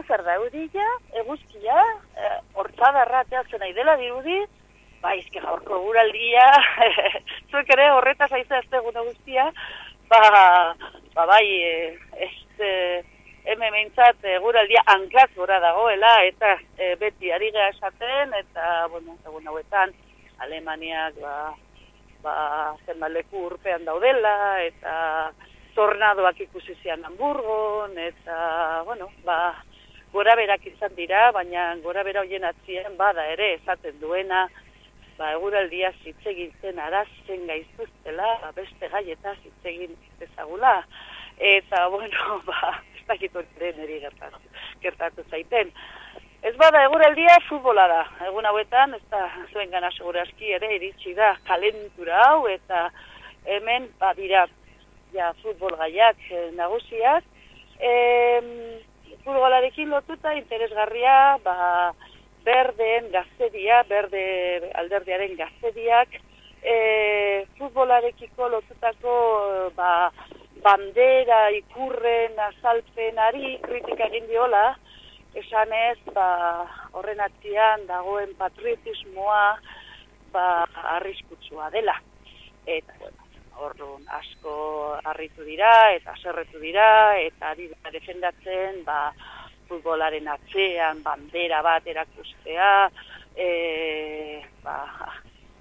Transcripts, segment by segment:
hau zer da, eudia, eguzkia, e, hortzadarra ateatzen nahi dela dirudi, ba, izke gaurko guraldia, zuek ere horreta zaizu ez gune guztia, ba, ba bai, e, ez, e, hemen meintzat e, guraldia hankaz gora dagoela, eta e, beti ari geha esaten, eta, bueno, egun hauetan, Alemaniak, ba, ba, zenbaleku urpean daudela, eta tornadoak ikusi zian Hamburgon, eta, bueno, ba, gora berak izan dira, baina gora bera hoien atzien bada ere esaten duena, ba, eguraldia zitzegin zen arazen gaizuztela, ba, beste gaieta zitzegin ezagula. Eta, bueno, ba, ez dakitu neri gertatu, gertatu zaiten. Ez bada, eguraldia futbola da. Egun hauetan, ez da zuen gana segurazki ere iritsi da kalentura hau, eta hemen, ba, dira, ja, futbol gaiak eh, nagusiak. E, futbolarekin lotuta interesgarria, ba, berdeen gaztedia, berde alderdiaren gaztediak, e, futbolarekiko lotutako ba, bandera ikurren azalpenari kritika egin diola, esan ez, ba, horren atzian dagoen patriotismoa ba, arriskutsua dela. Eta, bueno, orduan asko harritu dira, eta zerretu dira, eta ari defendatzen, ba, futbolaren atzean, bandera bat erakustea, e, ba,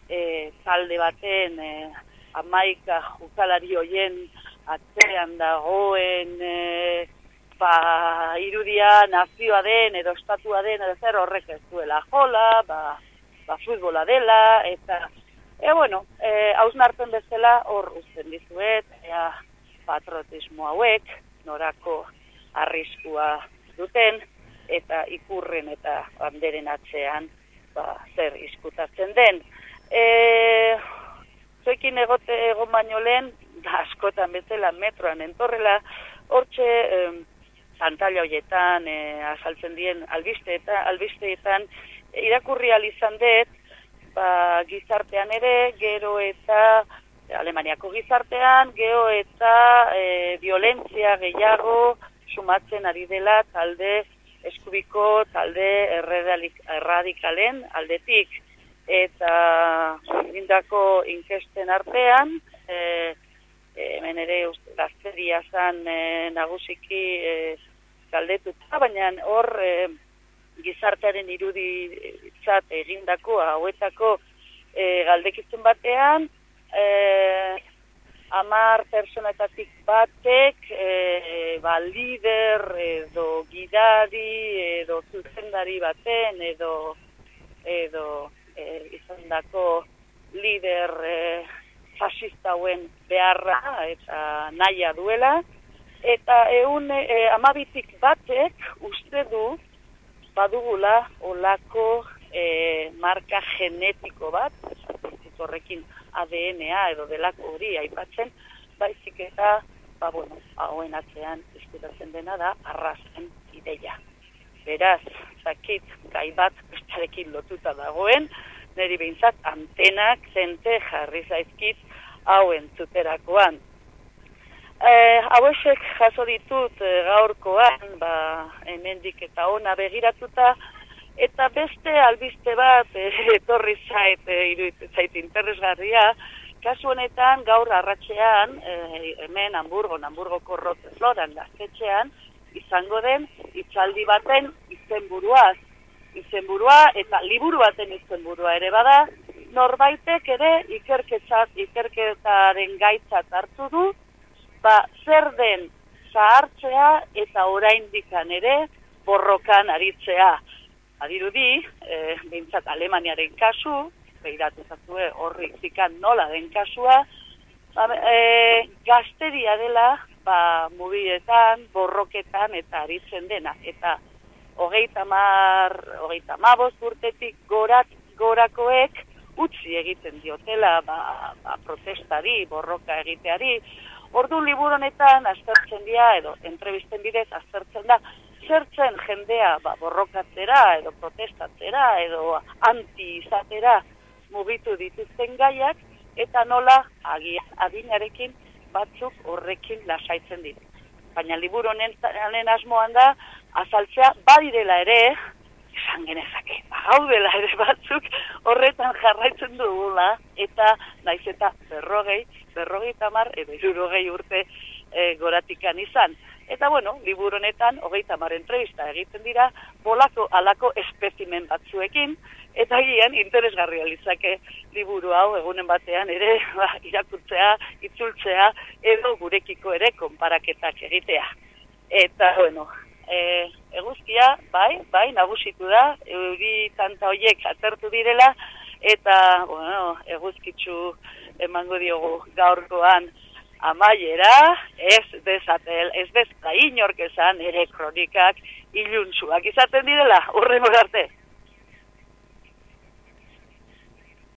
e, talde baten e, amaika jukalari hoien atzean dagoen e, ba, irudia nazioa den edo estatua den edo zer horrek ez duela jola, ba, ba futbola dela, eta e, bueno, e, hausnartzen bezala hor usten dizuet, ea patriotismo hauek, norako arriskua duten, eta ikurren eta banderen atzean ba, zer izkutatzen den. E, zoekin egote egon baino lehen, da askotan bezala metroan entorrela, hortxe e, pantalla hoietan, e, azaltzen dien albiste eta albisteetan, irakurri izan dut, ba, gizartean ere, gero eta Alemaniako gizartean, gero eta e, violentzia gehiago, sumatzen ari dela talde eskubiko, talde erradikalen aldetik. Eta egindako inkesten artean, e, hemen ere gazteria zan e, nagusiki e, galdetuta, baina hor e, gizartearen iruditzat egindako hauetako e, galdekitzen batean, e, amar personetatik batek e, ba, lider edo gidari edo zuzendari baten edo edo e, izan dako lider e, fasistauen beharra eta naia duela. Eta eun e, amabitik batek uste du badugula olako e, marka genetiko bat horrekin ADN-a edo delako hori aipatzen, baizik eta, ba, bueno, hauen atzean izkutatzen dena da, arrazen ideia. Beraz, zakit, gai bat, bestarekin lotuta dagoen, niri behintzat, antenak, zente, jarri zaizkit, hauen zuterakoan. E, hauesek jaso ditut e, gaurkoan, ba, hemendik eta ona begiratuta, Eta beste albiste bat e, etorri zait, e, zait interesgarria, kasu honetan gaur arratxean, e, hemen Hamburgo, Hamburgo korrote floran gaztetxean, izango den itzaldi baten izenburuaz. Izenburua eta liburu baten izenburua ere bada, norbaitek ere ikerketaren gaitzat hartu du, ba, zer den zahartzea eta oraindikan ere borrokan aritzea adirudi, e, bintzat Alemaniaren kasu, behiratu zazue horri zikan nola den kasua, ba, e, gazteria dela, ba, mubietan, borroketan eta aritzen dena. Eta hogeita mar, hogeita mabos urtetik gorak, gorakoek utzi egiten diotela ba, ba, protestari, borroka egiteari. Ordu liburonetan aztertzen dira, edo entrevisten bidez aztertzen da, zertzen jendea ba, borrokatzera edo protestatzera edo anti izatera mugitu dituzten gaiak eta nola adinarekin batzuk horrekin lasaitzen ditu. Baina liburu honen asmoan da azaltzea badirela ere, esan genezake, gaudela ere batzuk horretan jarraitzen dugula, eta naiz eta berrogei, berrogei tamar, edo irurogei urte e, goratikan izan. Eta bueno, liburu honetan, hogeita mar entrevista egiten dira, bolako alako espezimen batzuekin, eta gian interesgarria litzake liburu hau egunen batean ere ba, irakurtzea, itzultzea, edo gurekiko ere konparaketak egitea. Eta, bueno, e, eguzkia, bai, bai, nagusitu da, euri tanta hoiek atertu direla, eta, bueno, eguzkitzu emango diogu gaurkoan amaiera, ez dezatel, ez dezta inork esan ere kronikak iluntzuak izaten direla, urrengo arte.